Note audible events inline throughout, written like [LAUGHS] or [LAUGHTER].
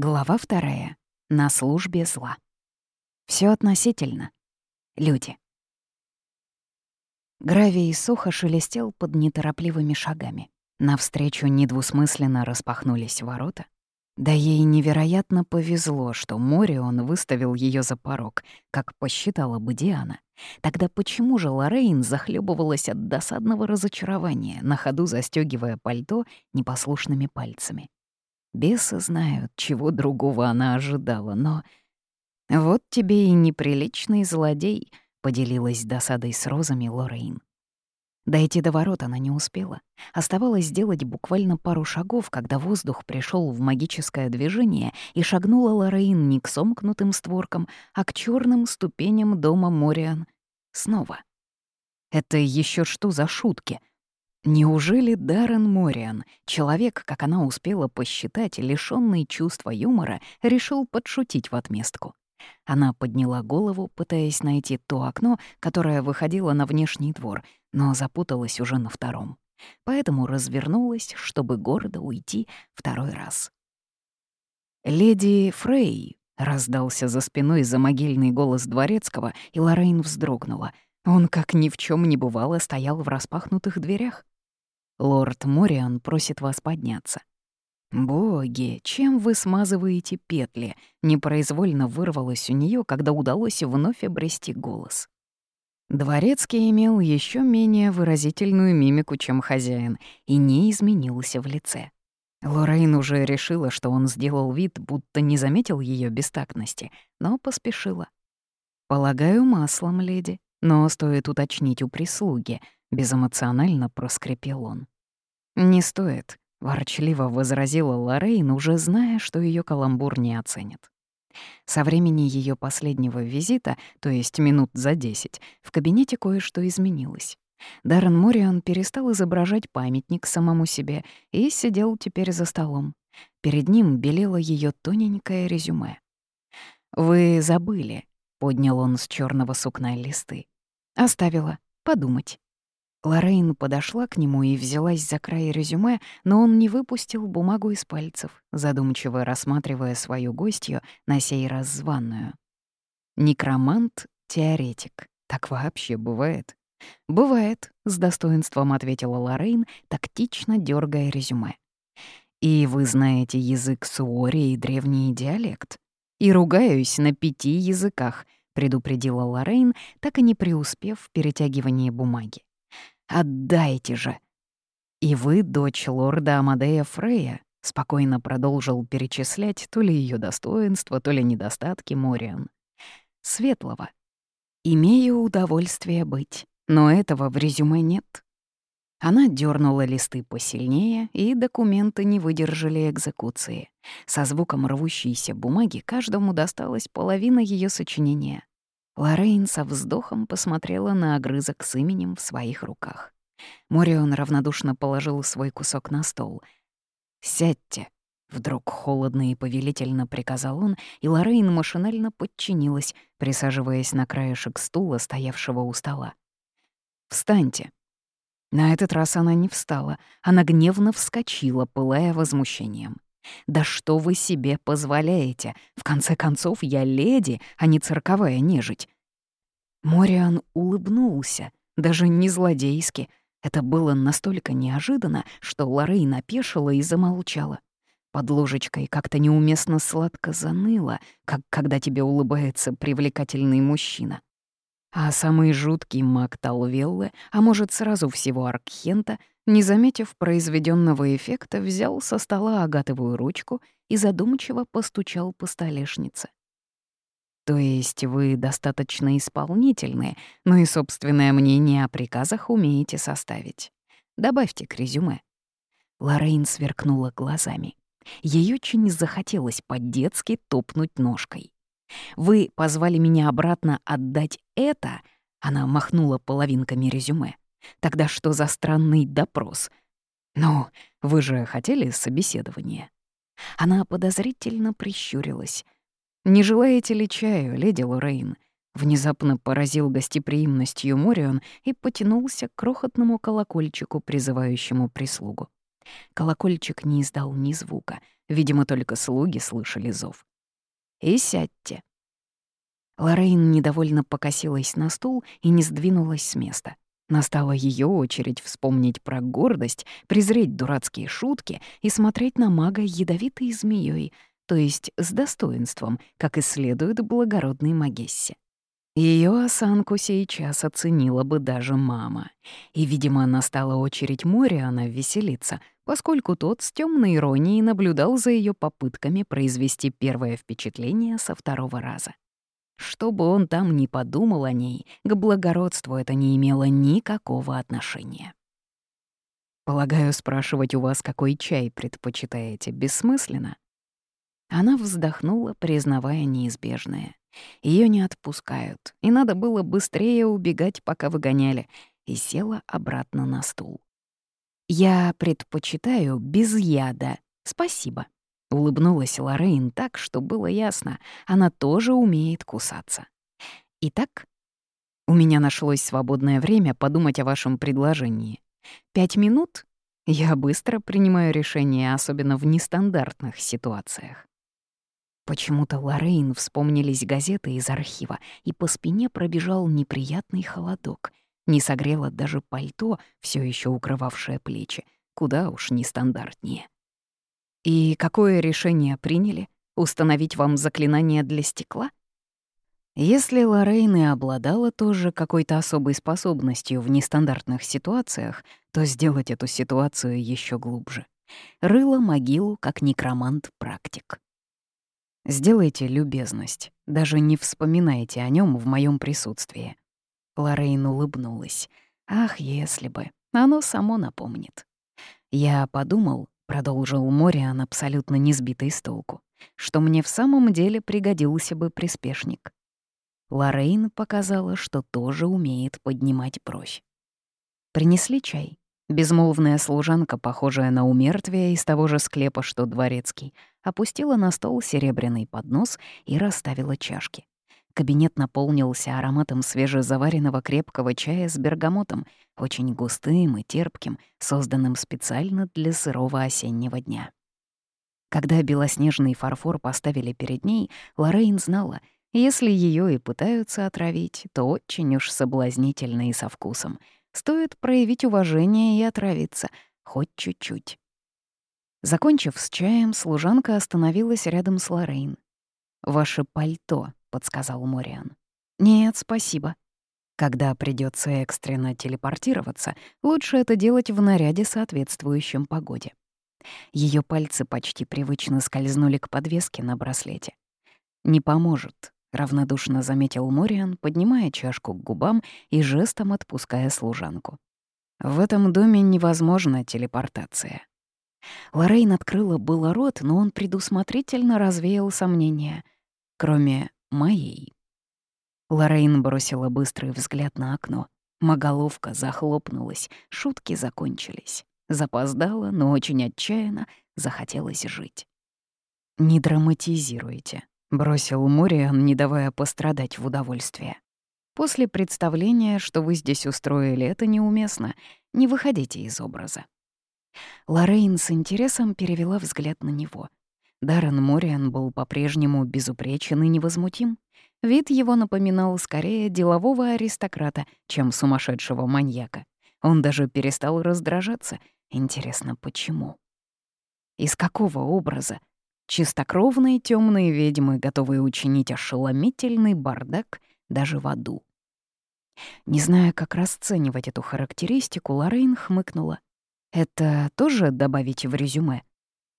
Глава вторая. На службе зла. Все относительно. Люди. Гравий сухо шелестел под неторопливыми шагами. Навстречу недвусмысленно распахнулись ворота. Да ей невероятно повезло, что море он выставил ее за порог, как посчитала бы Диана. Тогда почему же Лорейн захлебывалась от досадного разочарования, на ходу застегивая пальто непослушными пальцами? Бесы знают, чего другого она ожидала, но... «Вот тебе и неприличный злодей», — поделилась досадой с розами Лорейн. Дойти до ворот она не успела. Оставалось сделать буквально пару шагов, когда воздух пришел в магическое движение и шагнула Лорейн не к сомкнутым створкам, а к черным ступеням дома Мориан. Снова. Это еще что за шутки? Неужели Даррен Мориан, человек, как она успела посчитать, лишённый чувства юмора, решил подшутить в отместку? Она подняла голову, пытаясь найти то окно, которое выходило на внешний двор, но запуталась уже на втором. Поэтому развернулась, чтобы гордо уйти второй раз. «Леди Фрей», — раздался за спиной замогильный голос дворецкого, и Лоррейн вздрогнула. Он, как ни в чем не бывало, стоял в распахнутых дверях. Лорд Мориан просит вас подняться. «Боги, чем вы смазываете петли?» — непроизвольно вырвалось у нее, когда удалось вновь обрести голос. Дворецкий имел еще менее выразительную мимику, чем хозяин, и не изменился в лице. Лорейн уже решила, что он сделал вид, будто не заметил ее бестактности, но поспешила. «Полагаю, маслом, леди, но стоит уточнить у прислуги», — безэмоционально проскрипел он. «Не стоит», — ворчливо возразила Лоррейн, уже зная, что ее каламбур не оценит. Со времени ее последнего визита, то есть минут за десять, в кабинете кое-что изменилось. Даррен Мориан перестал изображать памятник самому себе и сидел теперь за столом. Перед ним белело ее тоненькое резюме. «Вы забыли», — поднял он с черного сукна листы. «Оставила. Подумать». Лоррейн подошла к нему и взялась за край резюме, но он не выпустил бумагу из пальцев, задумчиво рассматривая свою гостью, на сей раз званную. «Некромант-теоретик. Так вообще бывает?» «Бывает», — с достоинством ответила Лоррейн, тактично дергая резюме. «И вы знаете язык суори и древний диалект?» «И ругаюсь на пяти языках», — предупредила Лоррейн, так и не преуспев в перетягивании бумаги. Отдайте же!» «И вы дочь лорда Амадея Фрея», — спокойно продолжил перечислять то ли ее достоинства, то ли недостатки Мориан. «Светлого. Имею удовольствие быть, но этого в резюме нет». Она дернула листы посильнее, и документы не выдержали экзекуции. Со звуком рвущейся бумаги каждому досталась половина ее сочинения. Лоррейн со вздохом посмотрела на огрызок с именем в своих руках. Морион равнодушно положил свой кусок на стол. «Сядьте», — вдруг холодно и повелительно приказал он, и Лоррейн машинально подчинилась, присаживаясь на краешек стула, стоявшего у стола. «Встаньте». На этот раз она не встала, она гневно вскочила, пылая возмущением. «Да что вы себе позволяете? В конце концов, я леди, а не цирковая нежить». Мориан улыбнулся, даже не злодейски. Это было настолько неожиданно, что Лоррей напешила и замолчала. Под ложечкой как-то неуместно сладко заныло, как когда тебе улыбается привлекательный мужчина. А самый жуткий маг Талвеллы, а может, сразу всего Аркхента, не заметив произведенного эффекта, взял со стола агатовую ручку и задумчиво постучал по столешнице. То есть вы достаточно исполнительны, но и собственное мнение о приказах умеете составить. Добавьте к резюме. Лоррейн сверкнула глазами. Ей очень захотелось по-детски топнуть ножкой. «Вы позвали меня обратно отдать это?» Она махнула половинками резюме. Тогда что за странный допрос? Ну, вы же хотели собеседование. Она подозрительно прищурилась. «Не желаете ли чаю, леди Лоррейн?» Внезапно поразил гостеприимностью Морион и потянулся к крохотному колокольчику, призывающему прислугу. Колокольчик не издал ни звука. Видимо, только слуги слышали зов. «И сядьте». Лоррейн недовольно покосилась на стул и не сдвинулась с места. Настала ее очередь вспомнить про гордость, презреть дурацкие шутки и смотреть на мага ядовитой змеей, то есть с достоинством, как и следует благородной Магессе. Ее осанку сейчас оценила бы даже мама. И, видимо, настала очередь Мориана веселиться, поскольку тот с темной иронией наблюдал за ее попытками произвести первое впечатление со второго раза. Что бы он там ни подумал о ней, к благородству это не имело никакого отношения. «Полагаю, спрашивать у вас, какой чай предпочитаете, бессмысленно?» Она вздохнула, признавая неизбежное. Ее не отпускают, и надо было быстрее убегать, пока выгоняли, и села обратно на стул. «Я предпочитаю без яда. Спасибо». Улыбнулась Лоррейн так, что было ясно, она тоже умеет кусаться. «Итак, у меня нашлось свободное время подумать о вашем предложении. Пять минут? Я быстро принимаю решения, особенно в нестандартных ситуациях. Почему-то Лоррейн вспомнились газеты из архива, и по спине пробежал неприятный холодок. Не согрело даже пальто, все еще укрывавшее плечи. Куда уж нестандартнее. «И какое решение приняли? Установить вам заклинание для стекла?» Если Лоррейн и обладала тоже какой-то особой способностью в нестандартных ситуациях, то сделать эту ситуацию еще глубже. Рыла могилу как некромант-практик. Сделайте любезность, даже не вспоминайте о нем в моем присутствии. Лорейн улыбнулась. Ах, если бы. Оно само напомнит. Я подумал, продолжил Мориан, абсолютно не сбитый с толку, что мне в самом деле пригодился бы приспешник. Лорейн показала, что тоже умеет поднимать бровь. Принесли чай. Безмолвная служанка, похожая на умертвие из того же склепа, что дворецкий, опустила на стол серебряный поднос и расставила чашки. Кабинет наполнился ароматом свежезаваренного крепкого чая с бергамотом, очень густым и терпким, созданным специально для сырого осеннего дня. Когда белоснежный фарфор поставили перед ней, Лоррейн знала, если ее и пытаются отравить, то очень уж соблазнительно и со вкусом — Стоит проявить уважение и отравиться, хоть чуть-чуть. Закончив с чаем, служанка остановилась рядом с Лоррейн. «Ваше пальто», — подсказал Мориан. «Нет, спасибо. Когда придется экстренно телепортироваться, лучше это делать в наряде, соответствующем погоде». Ее пальцы почти привычно скользнули к подвеске на браслете. «Не поможет. — равнодушно заметил Мориан, поднимая чашку к губам и жестом отпуская служанку. «В этом доме невозможна телепортация». Лоррейн открыла было рот, но он предусмотрительно развеял сомнения. Кроме моей. Лоррейн бросила быстрый взгляд на окно. Моголовка захлопнулась, шутки закончились. Запоздала, но очень отчаянно захотелось жить. «Не драматизируйте», Бросил Мориан, не давая пострадать в удовольствие. После представления, что вы здесь устроили, это неуместно. Не выходите из образа. Лоррейн с интересом перевела взгляд на него. Даррен Мориан был по-прежнему безупречен и невозмутим. Вид его напоминал скорее делового аристократа, чем сумасшедшего маньяка. Он даже перестал раздражаться. Интересно, почему? Из какого образа Чистокровные темные ведьмы, готовые учинить ошеломительный бардак даже в аду. Не зная, как расценивать эту характеристику, Лоррейн хмыкнула. «Это тоже добавить в резюме?»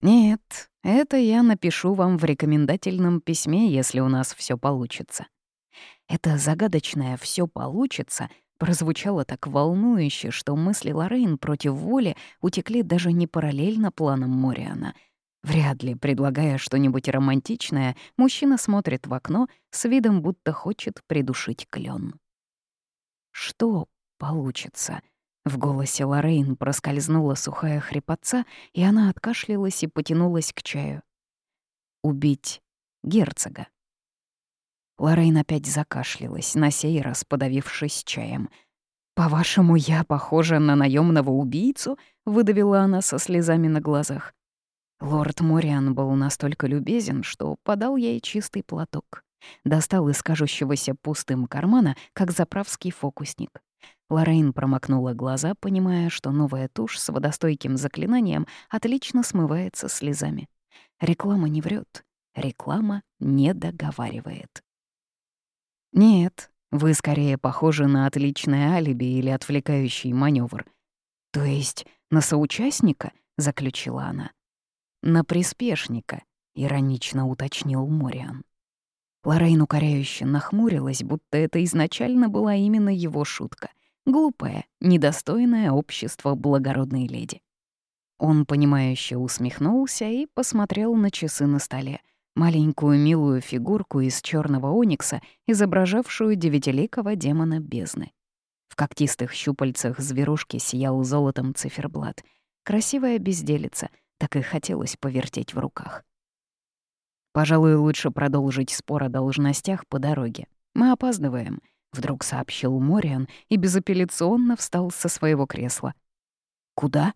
«Нет, это я напишу вам в рекомендательном письме, если у нас все получится». Это загадочное все получится» прозвучало так волнующе, что мысли Лоррейн против воли утекли даже не параллельно планам Мориана — Вряд ли, предлагая что-нибудь романтичное, мужчина смотрит в окно с видом, будто хочет придушить клен. Что получится? В голосе Лоррейн проскользнула сухая хрипотца, и она откашлялась и потянулась к чаю. Убить герцога. Лоррейн опять закашлялась, на сей раз подавившись чаем. «По-вашему, я похожа на наемного убийцу?» — выдавила она со слезами на глазах. Лорд Мориан был настолько любезен, что подал ей чистый платок. Достал из кажущегося пустым кармана, как заправский фокусник. Лоррейн промокнула глаза, понимая, что новая тушь с водостойким заклинанием отлично смывается слезами. Реклама не врет, реклама не договаривает. Нет, вы скорее похожи на отличное алиби или отвлекающий маневр. То есть на соучастника, заключила она. На приспешника, иронично уточнил Мориан. Лоррейн укоряюще нахмурилась, будто это изначально была именно его шутка. Глупая, недостойная общества благородной леди. Он, понимающе усмехнулся и посмотрел на часы на столе, маленькую милую фигурку из черного оникса, изображавшую девятиликого демона бездны. В когтистых щупальцах зверушки сиял золотом циферблат. Красивая безделица, так и хотелось повертеть в руках. «Пожалуй, лучше продолжить спор о должностях по дороге. Мы опаздываем», — вдруг сообщил Мориан и безапелляционно встал со своего кресла. «Куда?»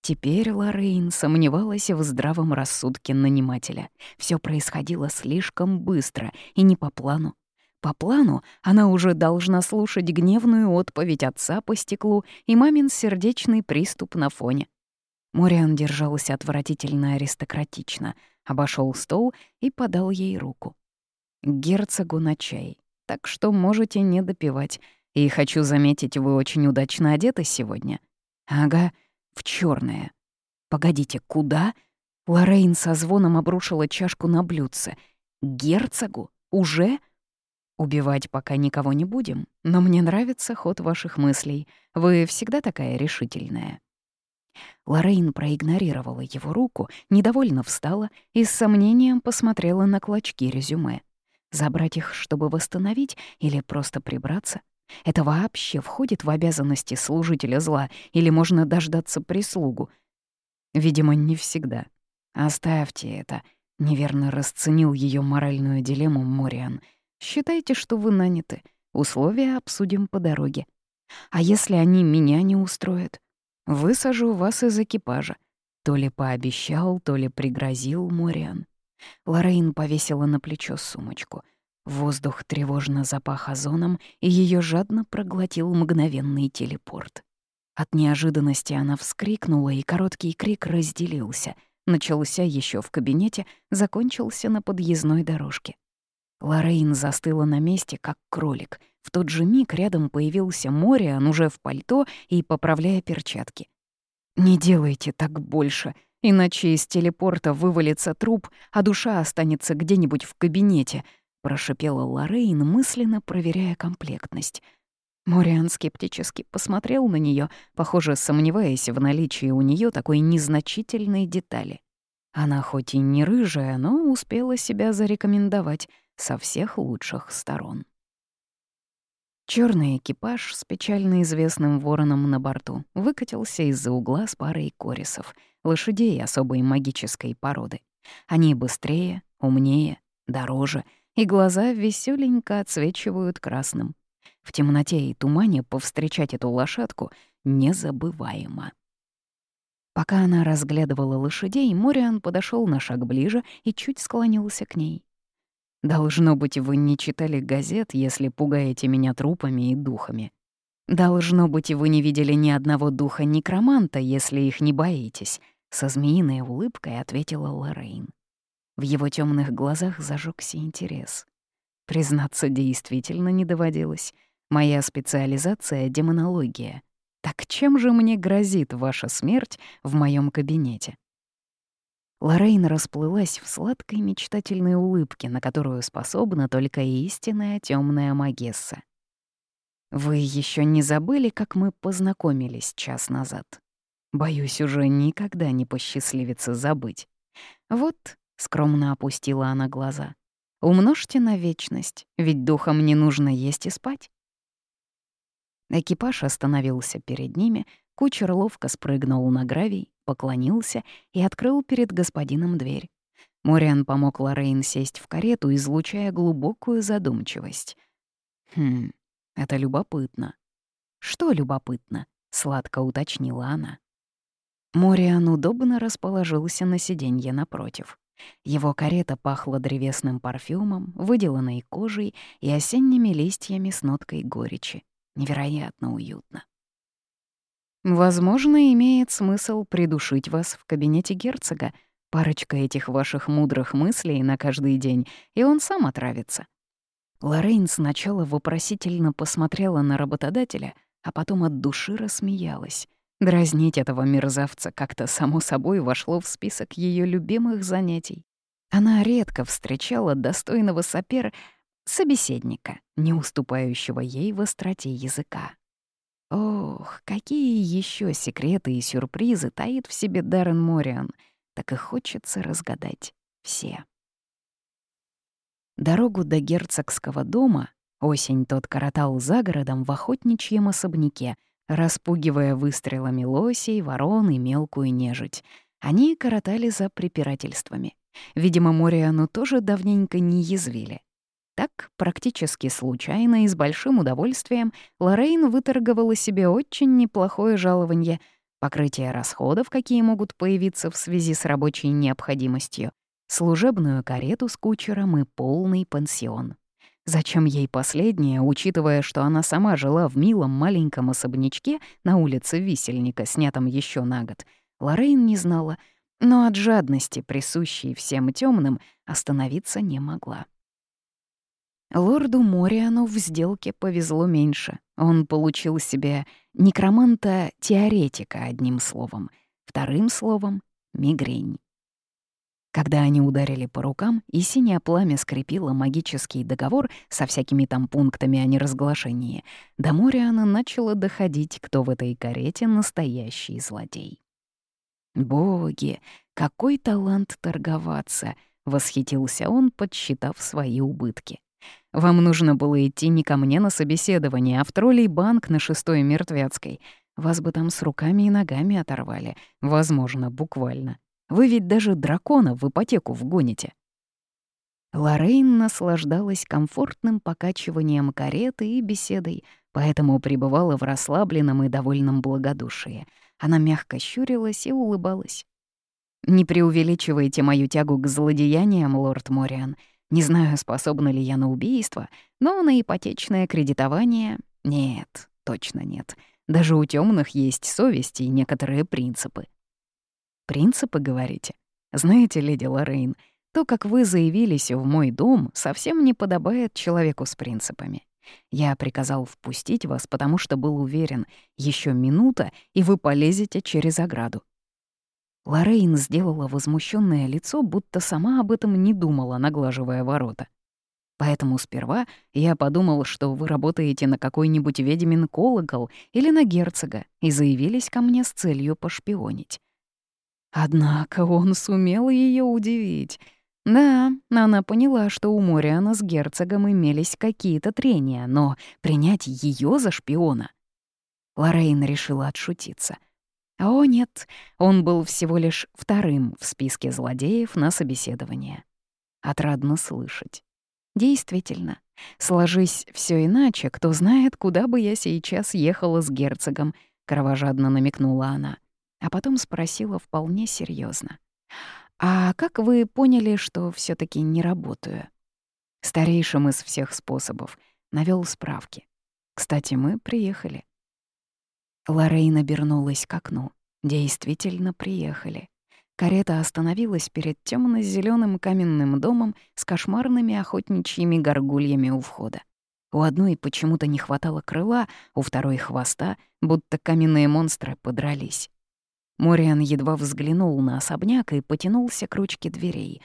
Теперь Лоррейн сомневалась в здравом рассудке нанимателя. Все происходило слишком быстро и не по плану. По плану она уже должна слушать гневную отповедь отца по стеклу и мамин сердечный приступ на фоне. Мориан держался отвратительно аристократично, обошел стол и подал ей руку. «Герцогу на чай, так что можете не допивать. И хочу заметить, вы очень удачно одеты сегодня». «Ага, в черное. «Погодите, куда?» Лорейн со звоном обрушила чашку на блюдце. «Герцогу? Уже?» «Убивать пока никого не будем, но мне нравится ход ваших мыслей. Вы всегда такая решительная». Лорейн проигнорировала его руку, недовольно встала и с сомнением посмотрела на клочки резюме. Забрать их, чтобы восстановить, или просто прибраться? Это вообще входит в обязанности служителя зла или можно дождаться прислугу? Видимо, не всегда. Оставьте это. Неверно расценил ее моральную дилемму Мориан. Считайте, что вы наняты. Условия обсудим по дороге. А если они меня не устроят? Высажу вас из экипажа. То ли пообещал, то ли пригрозил Мориан. Лорейн повесила на плечо сумочку — Воздух тревожно запах озоном, и ее жадно проглотил мгновенный телепорт. От неожиданности она вскрикнула, и короткий крик разделился. Начался еще в кабинете, закончился на подъездной дорожке. Лорейн застыла на месте, как кролик. В тот же миг рядом появился Мориан уже в пальто и поправляя перчатки. «Не делайте так больше», Иначе из телепорта вывалится труп, а душа останется где-нибудь в кабинете, — прошипела Лоррейн, мысленно проверяя комплектность. Мориан скептически посмотрел на нее, похоже, сомневаясь в наличии у нее такой незначительной детали. Она хоть и не рыжая, но успела себя зарекомендовать со всех лучших сторон. Черный экипаж с печально известным вороном на борту выкатился из-за угла с парой корисов, лошадей особой магической породы. Они быстрее, умнее, дороже — и глаза веселенько отсвечивают красным. В темноте и тумане повстречать эту лошадку незабываемо. Пока она разглядывала лошадей, Мориан подошел на шаг ближе и чуть склонился к ней. «Должно быть, вы не читали газет, если пугаете меня трупами и духами. Должно быть, вы не видели ни одного духа некроманта, если их не боитесь», — со змеиной улыбкой ответила Лоррейн. В его темных глазах зажегся интерес. Признаться, действительно не доводилось. Моя специализация — демонология. Так чем же мне грозит ваша смерть в моем кабинете? Лоррейн расплылась в сладкой мечтательной улыбке, на которую способна только истинная темная магесса. Вы еще не забыли, как мы познакомились час назад? Боюсь, уже никогда не посчастливится забыть. Вот Скромно опустила она глаза. «Умножьте на вечность, ведь духам не нужно есть и спать». Экипаж остановился перед ними, кучер ловко спрыгнул на гравий, поклонился и открыл перед господином дверь. Мориан помог Лоррейн сесть в карету, излучая глубокую задумчивость. «Хм, это любопытно. «Что любопытно?» — сладко уточнила она. Мориан удобно расположился на сиденье напротив. Его карета пахла древесным парфюмом, выделанной кожей и осенними листьями с ноткой горечи. Невероятно уютно. Возможно, имеет смысл придушить вас в кабинете герцога. Парочка этих ваших мудрых мыслей на каждый день, и он сам отравится. Лоррейн сначала вопросительно посмотрела на работодателя, а потом от души рассмеялась. Дразнить этого мерзавца как-то само собой вошло в список ее любимых занятий. Она редко встречала достойного сопер собеседника, не уступающего ей в остроте языка. Ох, какие еще секреты и сюрпризы таит в себе Даррен Мориан. Так и хочется разгадать все. Дорогу до герцогского дома осень тот коротал за городом в охотничьем особняке, распугивая выстрелами лосей, ворон и мелкую нежить. Они коротали за препирательствами. Видимо, Мориану тоже давненько не язвили. Так, практически случайно и с большим удовольствием, Лоррейн выторговала себе очень неплохое жалование, покрытие расходов, какие могут появиться в связи с рабочей необходимостью, служебную карету с кучером и полный пансион. Зачем ей последнее, учитывая, что она сама жила в милом маленьком особнячке на улице Висельника, снятом еще на год, Лоррейн не знала, но от жадности, присущей всем темным, остановиться не могла. Лорду Мориану в сделке повезло меньше. Он получил себе некроманта-теоретика, одним словом. Вторым словом — мигрень. Когда они ударили по рукам, и синее пламя скрепило магический договор со всякими там пунктами о неразглашении, до Мориана начало доходить, кто в этой карете настоящий злодей. «Боги, какой талант торговаться!» — восхитился он, подсчитав свои убытки. Вам нужно было идти не ко мне на собеседование, а в троллей банк на шестой мертвецкой. Вас бы там с руками и ногами оторвали. Возможно, буквально. Вы ведь даже дракона в ипотеку вгоните. Лоррейн наслаждалась комфортным покачиванием кареты и беседой, поэтому пребывала в расслабленном и довольном благодушии. Она мягко щурилась и улыбалась. «Не преувеличивайте мою тягу к злодеяниям, лорд Мориан. Не знаю, способна ли я на убийство, но на ипотечное кредитование — нет, точно нет. Даже у темных есть совесть и некоторые принципы. Принципы, говорите? Знаете, леди Лоррейн, то, как вы заявились в мой дом, совсем не подобает человеку с принципами. Я приказал впустить вас, потому что был уверен, еще минута, и вы полезете через ограду. Лорейн сделала возмущенное лицо, будто сама об этом не думала, наглаживая ворота. Поэтому сперва я подумал, что вы работаете на какой-нибудь ведьмин колокол или на герцога и заявились ко мне с целью пошпионить. Однако он сумел ее удивить. Да, она поняла, что у Мориана с герцогом имелись какие-то трения, но принять ее за шпиона... Лорейн решила отшутиться — о нет, он был всего лишь вторым в списке злодеев на собеседование. Отрадно слышать. Действительно, сложись все иначе, кто знает, куда бы я сейчас ехала с герцогом, кровожадно намекнула она, а потом спросила вполне серьезно: «А как вы поняли, что все таки не работаю?» Старейшим из всех способов навел справки. «Кстати, мы приехали. Лоррейн обернулась к окну. Действительно приехали. Карета остановилась перед темно зеленым каменным домом с кошмарными охотничьими горгульями у входа. У одной почему-то не хватало крыла, у второй — хвоста, будто каменные монстры подрались. Мориан едва взглянул на особняк и потянулся к ручке дверей.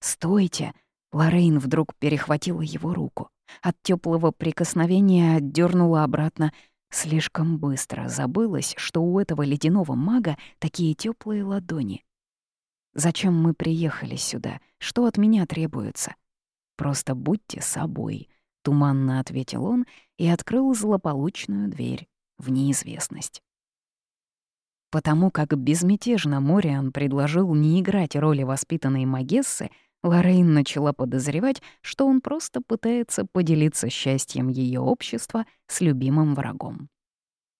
«Стойте!» — Лоррейн вдруг перехватила его руку. От теплого прикосновения отдернула обратно — Слишком быстро забылось, что у этого ледяного мага такие теплые ладони. «Зачем мы приехали сюда? Что от меня требуется?» «Просто будьте собой», — туманно ответил он и открыл злополучную дверь в неизвестность. Потому как безмятежно Мориан предложил не играть роли воспитанной Магессы, Лоррейн начала подозревать, что он просто пытается поделиться счастьем ее общества с любимым врагом.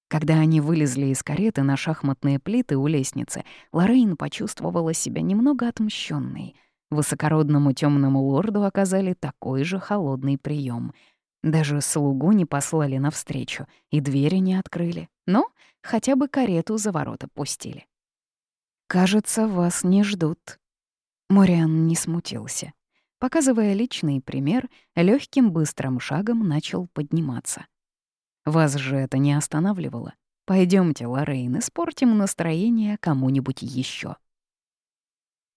Когда они вылезли из кареты на шахматные плиты у лестницы, Лоррейн почувствовала себя немного отмщенной. Высокородному темному лорду оказали такой же холодный прием. Даже слугу не послали навстречу и двери не открыли. Но хотя бы карету за ворота пустили. «Кажется, вас не ждут». Мориан не смутился. Показывая личный пример, легким быстрым шагом начал подниматься. Вас же это не останавливало. Пойдемте, Лоррейн, испортим настроение кому-нибудь еще.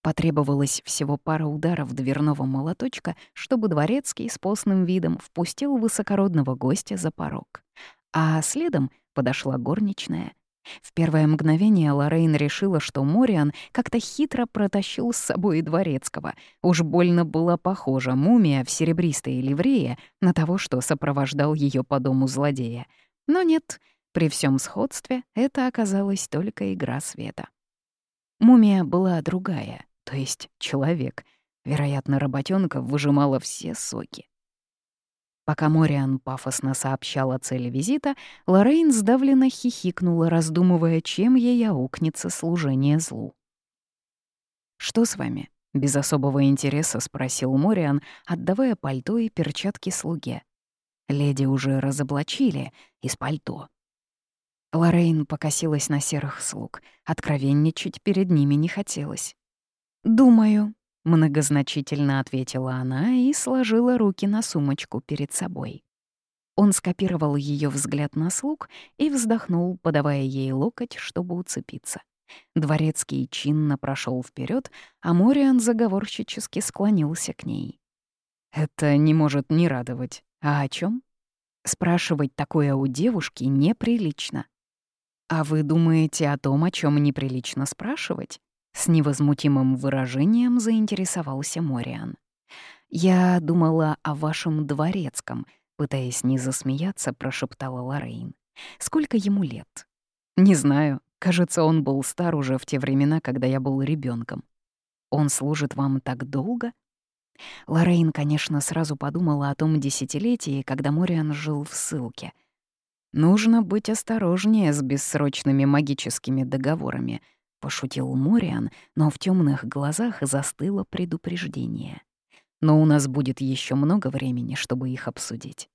Потребовалось всего пара ударов дверного молоточка, чтобы дворецкий с постным видом впустил высокородного гостя за порог. А следом подошла горничная. В первое мгновение Лоррейн решила, что Мориан как-то хитро протащил с собой дворецкого. Уж больно была похожа мумия в серебристой ливрее на того, что сопровождал ее по дому злодея. Но нет, при всем сходстве это оказалась только игра света. Мумия была другая, то есть человек. Вероятно, работенка выжимала все соки. Пока Мориан пафосно сообщал о цели визита, Лоррейн сдавленно хихикнула, раздумывая, чем ей аукнется служение злу. «Что с вами?» — без особого интереса спросил Мориан, отдавая пальто и перчатки слуге. Леди уже разоблачили из пальто. Лоррейн покосилась на серых слуг. Откровенничать перед ними не хотелось. «Думаю», Многозначительно ответила она и сложила руки на сумочку перед собой. Он скопировал ее взгляд на слуг и вздохнул, подавая ей локоть, чтобы уцепиться. Дворецкий чинно прошел вперед, а Мориан заговорщически склонился к ней. «Это не может не радовать. А о чем? Спрашивать такое у девушки неприлично. А вы думаете о том, о чем неприлично спрашивать? С невозмутимым выражением заинтересовался Мориан. «Я думала о вашем дворецком», — пытаясь не засмеяться, прошептала Лоррейн. «Сколько ему лет?» «Не знаю. Кажется, он был стар уже в те времена, когда я был ребенком. Он служит вам так долго?» Лоррейн, конечно, сразу подумала о том десятилетии, когда Мориан жил в ссылке. «Нужно быть осторожнее с бессрочными магическими договорами», пошутил Мориан, но в темных глазах застыло предупреждение. Но у нас будет еще много времени, чтобы их обсудить.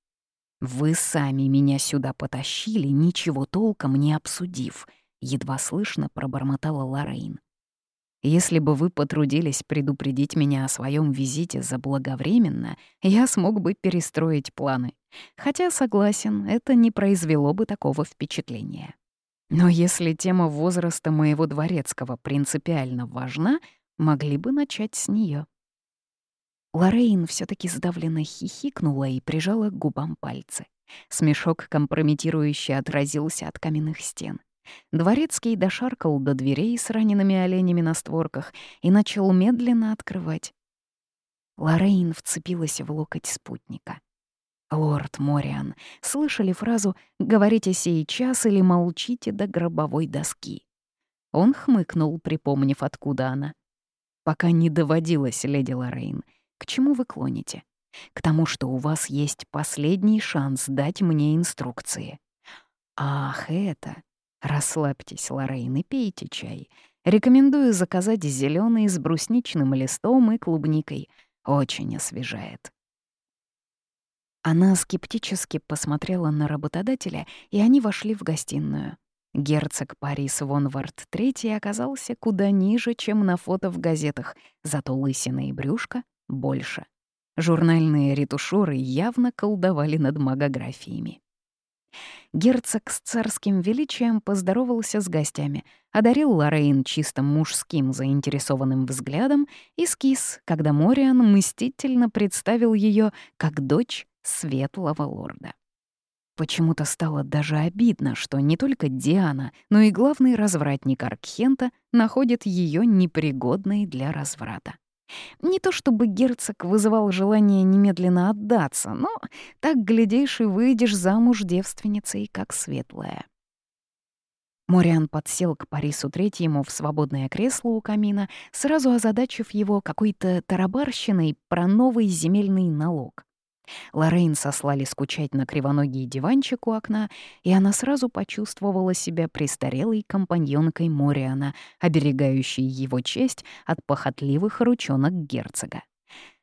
Вы сами меня сюда потащили, ничего толком не обсудив, едва слышно пробормотала Лорейн. Если бы вы потрудились предупредить меня о своем визите заблаговременно, я смог бы перестроить планы. Хотя, согласен, это не произвело бы такого впечатления. Но если тема возраста моего дворецкого принципиально важна, могли бы начать с нее. Лорейн все таки сдавленно хихикнула и прижала к губам пальцы. Смешок компрометирующе отразился от каменных стен. Дворецкий дошаркал до дверей с ранеными оленями на створках и начал медленно открывать. Лорейн вцепилась в локоть спутника. «Лорд Мориан, слышали фразу «говорите сейчас» или «молчите до гробовой доски»?» Он хмыкнул, припомнив, откуда она. «Пока не доводилось, леди Лоррейн. К чему вы клоните? К тому, что у вас есть последний шанс дать мне инструкции». «Ах, это...» «Расслабьтесь, Лоррейн, и пейте чай. Рекомендую заказать зеленый с брусничным листом и клубникой. Очень освежает». Она скептически посмотрела на работодателя, и они вошли в гостиную. Герцог Парис Вонвард III оказался куда ниже, чем на фото в газетах, зато лысина и брюшко больше. Журнальные ретушеры явно колдовали над магографиями. Герцог с царским величием поздоровался с гостями, одарил Лорейн чисто мужским заинтересованным взглядом и скис, когда Мориан мстительно представил ее как дочь светлого лорда. Почему-то стало даже обидно, что не только Диана, но и главный развратник Аркхента находит ее непригодной для разврата. Не то чтобы герцог вызывал желание немедленно отдаться, но так, глядишь, и выйдешь замуж девственницей, как светлая. Мориан подсел к Парису Третьему в свободное кресло у камина, сразу озадачив его какой-то тарабарщиной про новый земельный налог. Лоррейн сослали скучать на кривоногий диванчик у окна, и она сразу почувствовала себя престарелой компаньонкой Мориана, оберегающей его честь от похотливых ручонок герцога.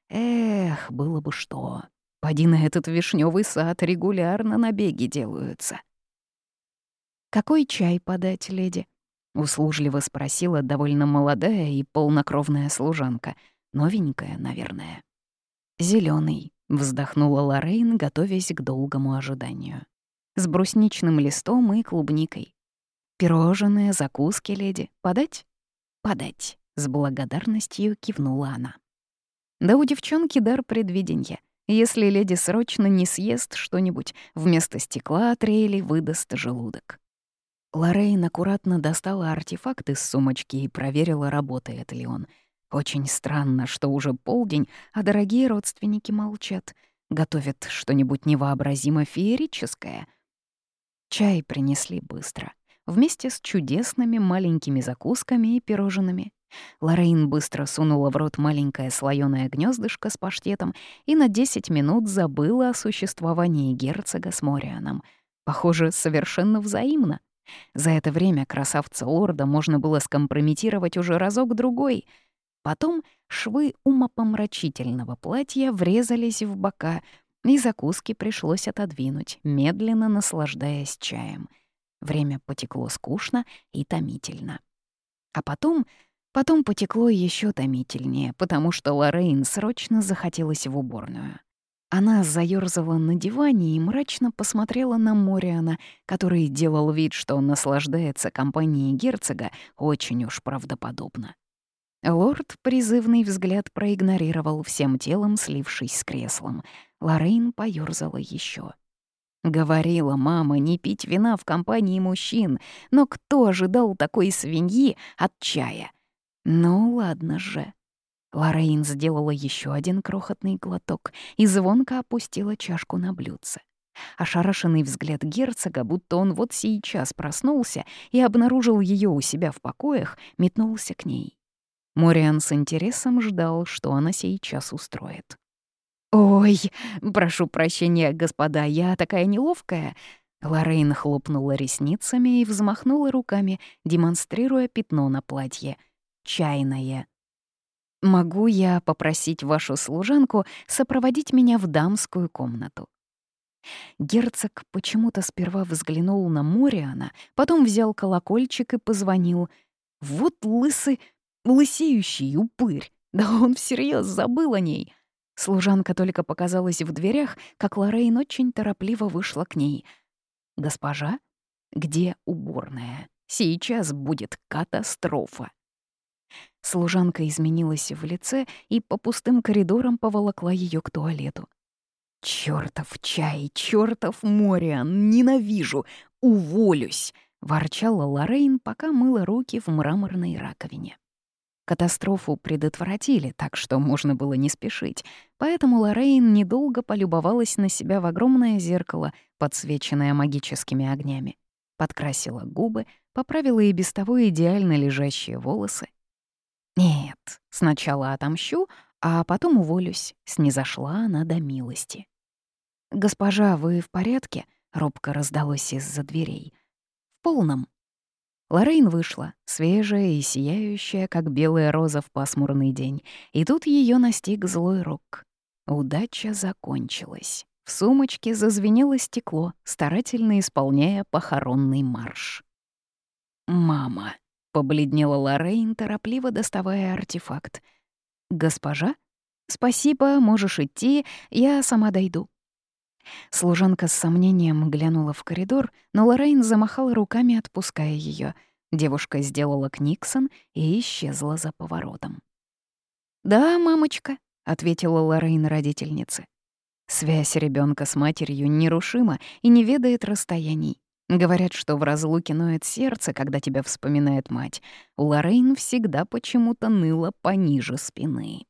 Эх, было бы что. Поди на этот вишневый сад регулярно набеги делаются. «Какой чай подать, леди?» — услужливо спросила довольно молодая и полнокровная служанка, новенькая, наверное. Зеленый, вздохнула Лоррейн, готовясь к долгому ожиданию. «С брусничным листом и клубникой. Пирожные, закуски, леди. Подать?» «Подать», — с благодарностью кивнула она. Да у девчонки дар предвиденья. Если леди срочно не съест что-нибудь, вместо стекла трели выдаст желудок. Лоррейн аккуратно достала артефакт из сумочки и проверила, работает ли он. Очень странно, что уже полдень, а дорогие родственники молчат. Готовят что-нибудь невообразимо феерическое. Чай принесли быстро, вместе с чудесными маленькими закусками и пирожными. Лоррейн быстро сунула в рот маленькое слоёное гнездышко с паштетом и на 10 минут забыла о существовании герцога с Морианом. Похоже, совершенно взаимно. За это время красавца лорда можно было скомпрометировать уже разок-другой. Потом швы умопомрачительного платья врезались в бока, и закуски пришлось отодвинуть, медленно наслаждаясь чаем. Время потекло скучно и томительно. А потом... Потом потекло еще томительнее, потому что Лоррейн срочно захотелось в уборную. Она заёрзала на диване и мрачно посмотрела на Мориана, который делал вид, что он наслаждается компанией герцога очень уж правдоподобно. Лорд призывный взгляд проигнорировал всем телом, слившись с креслом. Лоррейн поёрзала еще. Говорила мама не пить вина в компании мужчин, но кто ожидал такой свиньи от чая? Ну ладно же. Лорейн сделала еще один крохотный глоток и звонко опустила чашку на блюдце. Ошарашенный взгляд герцога, будто он вот сейчас проснулся и обнаружил ее у себя в покоях, метнулся к ней. Мориан с интересом ждал, что она сейчас устроит. «Ой, прошу прощения, господа, я такая неловкая». Лорейн хлопнула ресницами и взмахнула руками, демонстрируя пятно на платье. «Чайное». Могу я попросить вашу служанку сопроводить меня в дамскую комнату?» Герцог почему-то сперва взглянул на Мориана, потом взял колокольчик и позвонил. «Вот лысый, лысеющий упырь! [LAUGHS] Да он всерьез забыл о ней!» Служанка только показалась в дверях, как Лоррейн очень торопливо вышла к ней. «Госпожа, где уборная? Сейчас будет катастрофа!» Служанка изменилась в лице и по пустым коридорам поволокла ее к туалету. «Чёртов чай, чёртов Мориан, ненавижу, уволюсь!» — ворчала Лоррейн, пока мыла руки в мраморной раковине. Катастрофу предотвратили, так что можно было не спешить, поэтому Лоррейн недолго полюбовалась на себя в огромное зеркало, подсвеченное магическими огнями. Подкрасила губы, поправила и без того идеально лежащие волосы, нет, сначала отомщу, а потом уволюсь. Снизошла она до милости. «Госпожа, вы в порядке?» — робко раздалось из-за дверей. «В полном». Лоррейн вышла, свежая и сияющая, как белая роза в пасмурный день, и тут ее настиг злой рок. Удача закончилась. В сумочке зазвенело стекло, старательно исполняя похоронный марш. «Мама!» Побледнела Лоррейн, торопливо доставая артефакт. «Госпожа? Спасибо, можешь идти, я сама дойду». Служанка с сомнением глянула в коридор, но Лоррейн замахала руками, отпуская ее. Девушка сделала книксон и исчезла за поворотом. «Да, мамочка», — ответила Лоррейн родительнице. Связь ребенка с матерью нерушима и не ведает расстояний. Говорят, что в разлуке ноет сердце, когда тебя вспоминает мать. У Лоррейн всегда почему-то ныло пониже спины.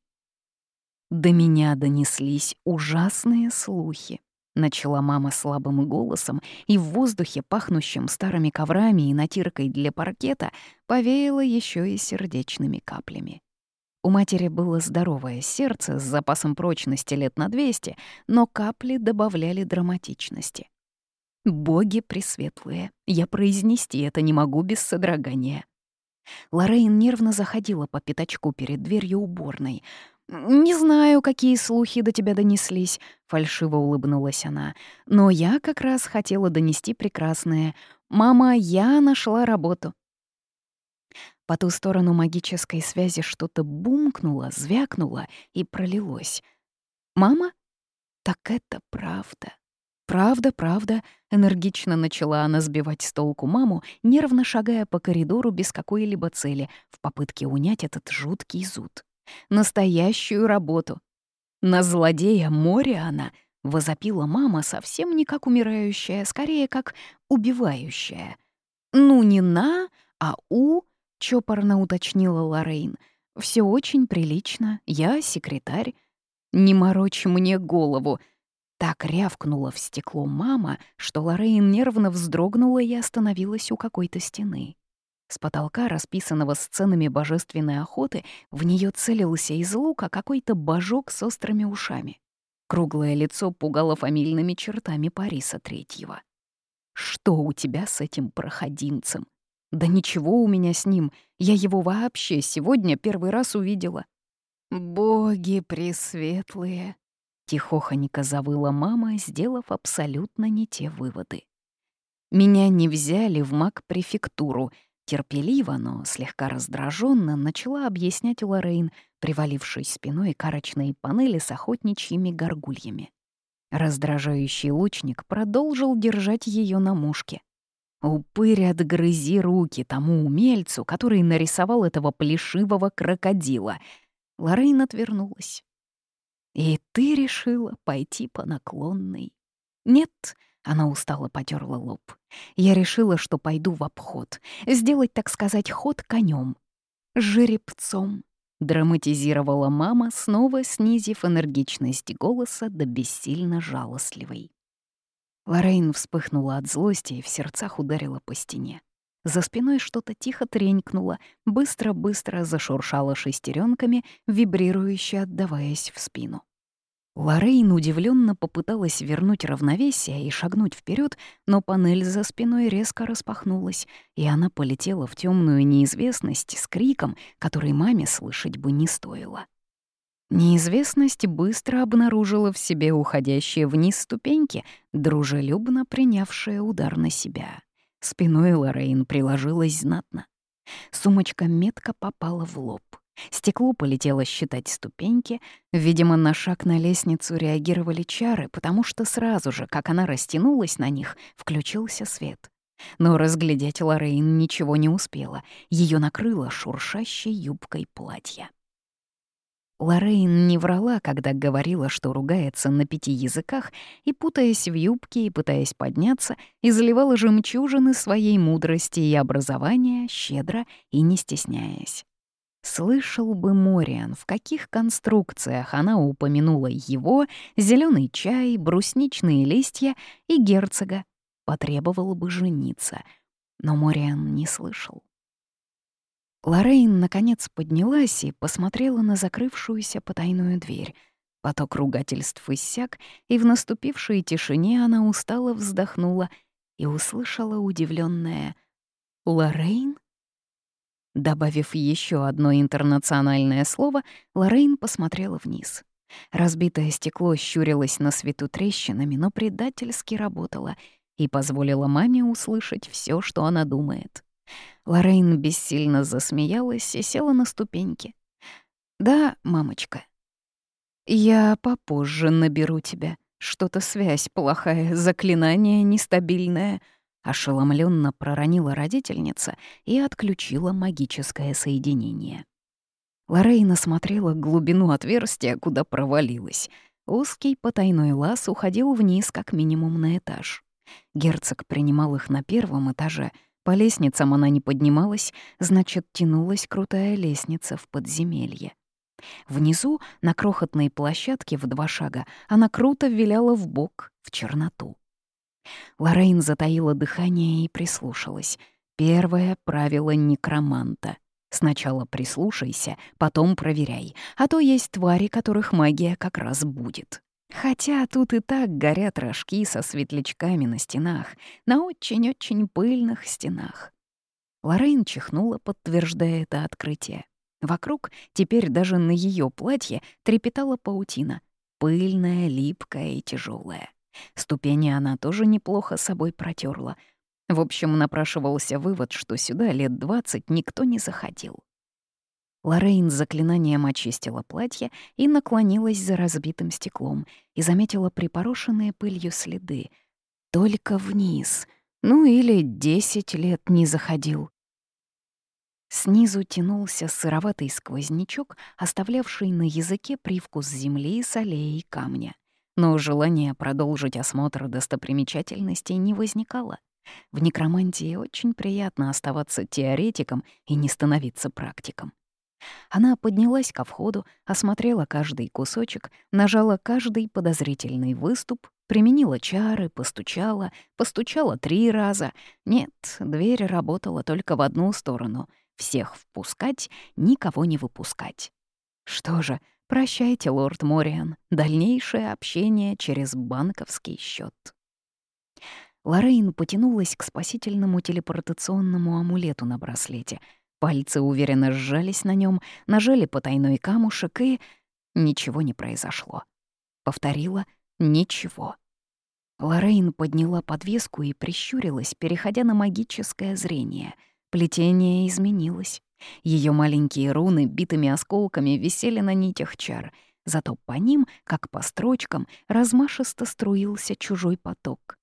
До меня донеслись ужасные слухи. Начала мама слабым голосом, и в воздухе, пахнущем старыми коврами и натиркой для паркета, повеяло еще и сердечными каплями. У матери было здоровое сердце с запасом прочности лет на 200, но капли добавляли драматичности. «Боги пресветлые, я произнести это не могу без содрогания». Лоррейн нервно заходила по пятачку перед дверью уборной. «Не знаю, какие слухи до тебя донеслись», — фальшиво улыбнулась она. «Но я как раз хотела донести прекрасное. Мама, я нашла работу». По ту сторону магической связи что-то бумкнуло, звякнуло и пролилось. «Мама? Так это правда». «Правда, правда», — энергично начала она сбивать с толку маму, нервно шагая по коридору без какой-либо цели, в попытке унять этот жуткий зуд. «Настоящую работу». «На злодея море она», — возопила мама совсем не как умирающая, скорее как убивающая. «Ну, не на, а у», — чопорно уточнила Лоррейн. Все очень прилично, я секретарь». «Не морочь мне голову», так рявкнула в стекло мама, что Лоррейн нервно вздрогнула и остановилась у какой-то стены. С потолка, расписанного сценами божественной охоты, в нее целился из лука какой-то божок с острыми ушами. Круглое лицо пугало фамильными чертами Париса Третьего. «Что у тебя с этим проходимцем?» «Да ничего у меня с ним. Я его вообще сегодня первый раз увидела». «Боги пресветлые!» Тихохонько завыла мама, сделав абсолютно не те выводы. Меня не взяли в маг-префектуру. Терпеливо, но слегка раздраженно начала объяснять Лоррейн, привалившись спиной к арочной панели с охотничьими горгульями. Раздражающий лучник продолжил держать ее на мушке. «Упырь, отгрызи руки тому умельцу, который нарисовал этого плешивого крокодила!» Лоррейн отвернулась. И ты решила пойти по наклонной. Нет, она устало потерла лоб. Я решила, что пойду в обход, сделать, так сказать, ход конем, жеребцом. Драматизировала мама, снова снизив энергичность голоса до бессильно жалостливой. Лоррейн вспыхнула от злости и в сердцах ударила по стене. За спиной что-то тихо тренькнуло, быстро-быстро зашуршало шестеренками, вибрирующе отдаваясь в спину. Лоррейн удивленно попыталась вернуть равновесие и шагнуть вперед, но панель за спиной резко распахнулась, и она полетела в темную неизвестность с криком, который маме слышать бы не стоило. Неизвестность быстро обнаружила в себе уходящие вниз ступеньки, дружелюбно принявшие удар на себя. Спиной Лоррейн приложилась знатно. Сумочка метко попала в лоб. Стекло полетело считать ступеньки. Видимо, на шаг на лестницу реагировали чары, потому что сразу же, как она растянулась на них, включился свет. Но разглядеть Лоррейн ничего не успела. Ее накрыло шуршащей юбкой платья. Лоррейн не врала, когда говорила, что ругается на пяти языках, и, путаясь в юбке и пытаясь подняться, изливала жемчужины своей мудрости и образования, щедро и не стесняясь. Слышал бы Мориан, в каких конструкциях она упомянула его, зеленый чай, брусничные листья и герцога, потребовал бы жениться. Но Мориан не слышал. Лоррейн, наконец, поднялась и посмотрела на закрывшуюся потайную дверь. Поток ругательств иссяк, и в наступившей тишине она устало вздохнула и услышала удивленное «Лоррейн?». Добавив еще одно интернациональное слово, Лоррейн посмотрела вниз. Разбитое стекло щурилось на свету трещинами, но предательски работало и позволило маме услышать все, что она думает. Лорейн бессильно засмеялась и села на ступеньки. «Да, мамочка. Я попозже наберу тебя. Что-то связь плохая, заклинание нестабильное». Ошеломленно проронила родительница и отключила магическое соединение. Лорейна смотрела глубину отверстия, куда провалилась. Узкий потайной лаз уходил вниз как минимум на этаж. Герцог принимал их на первом этаже — по лестницам она не поднималась, значит, тянулась крутая лестница в подземелье. Внизу, на крохотной площадке в два шага, она круто виляла в бок в черноту. Лорейн затаила дыхание и прислушалась. Первое правило некроманта Сначала прислушайся, потом проверяй, а то есть твари, которых магия как раз будет. Хотя тут и так горят рожки со светлячками на стенах, на очень-очень пыльных стенах. Лоррейн чихнула, подтверждая это открытие. Вокруг, теперь даже на ее платье, трепетала паутина. Пыльная, липкая и тяжелая. Ступени она тоже неплохо собой протерла. В общем, напрашивался вывод, что сюда лет двадцать никто не заходил. Лоррейн заклинанием очистила платье и наклонилась за разбитым стеклом и заметила припорошенные пылью следы. Только вниз. Ну или десять лет не заходил. Снизу тянулся сыроватый сквознячок, оставлявший на языке привкус земли, солей и камня. Но желание продолжить осмотр достопримечательностей не возникало. В некромантии очень приятно оставаться теоретиком и не становиться практиком. Она поднялась ко входу, осмотрела каждый кусочек, нажала каждый подозрительный выступ, применила чары, постучала, постучала три раза. Нет, дверь работала только в одну сторону — всех впускать, никого не выпускать. Что же, прощайте, лорд Мориан, дальнейшее общение через банковский счет. Лоррейн потянулась к спасительному телепортационному амулету на браслете — Пальцы уверенно сжались на нем, нажали потайной камушек, и... Ничего не произошло. Повторила «ничего». Лоррейн подняла подвеску и прищурилась, переходя на магическое зрение. Плетение изменилось. Ее маленькие руны битыми осколками висели на нитях чар, зато по ним, как по строчкам, размашисто струился чужой поток.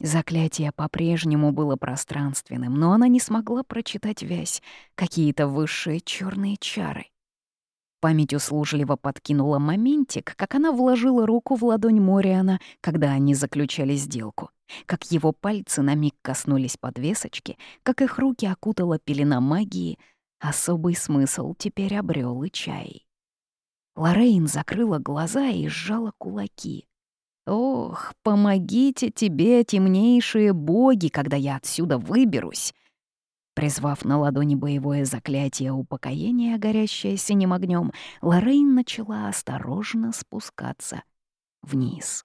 Заклятие по-прежнему было пространственным, но она не смогла прочитать вязь, какие-то высшие черные чары. Память услужливо подкинула моментик, как она вложила руку в ладонь Мориана, когда они заключали сделку, как его пальцы на миг коснулись подвесочки, как их руки окутала пелена магии, особый смысл теперь обрел и чай. Лорейн закрыла глаза и сжала кулаки. Ох, помогите тебе, темнейшие боги, когда я отсюда выберусь. Призвав на ладони боевое заклятие упокоения, горящее синим огнем, Лоррейн начала осторожно спускаться вниз.